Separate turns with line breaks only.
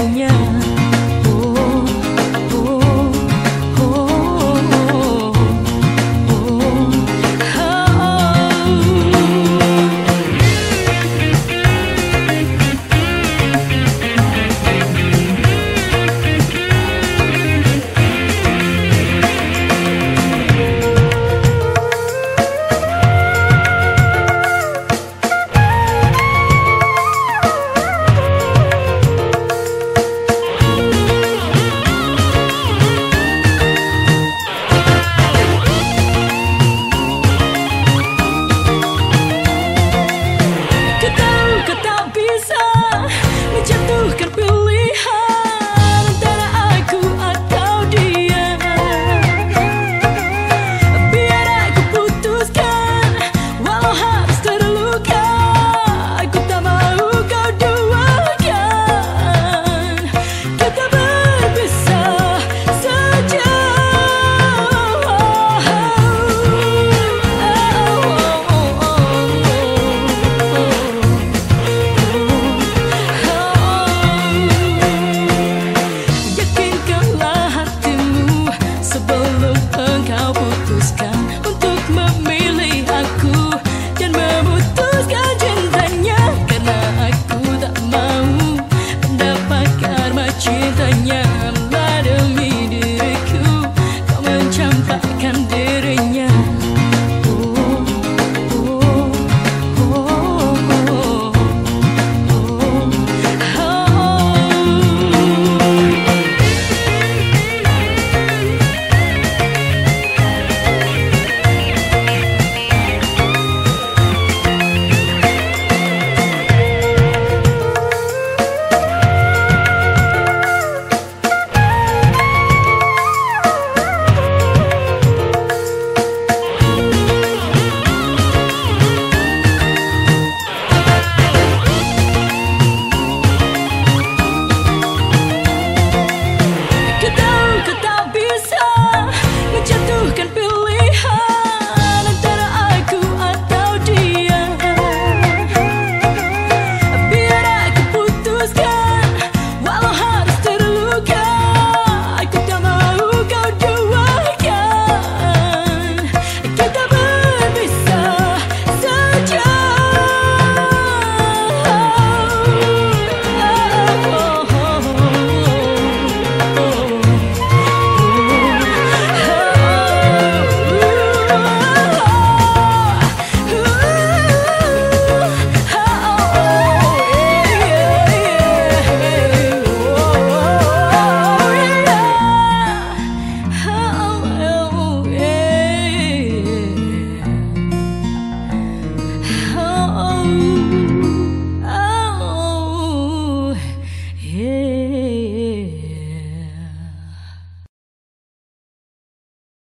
Yeah.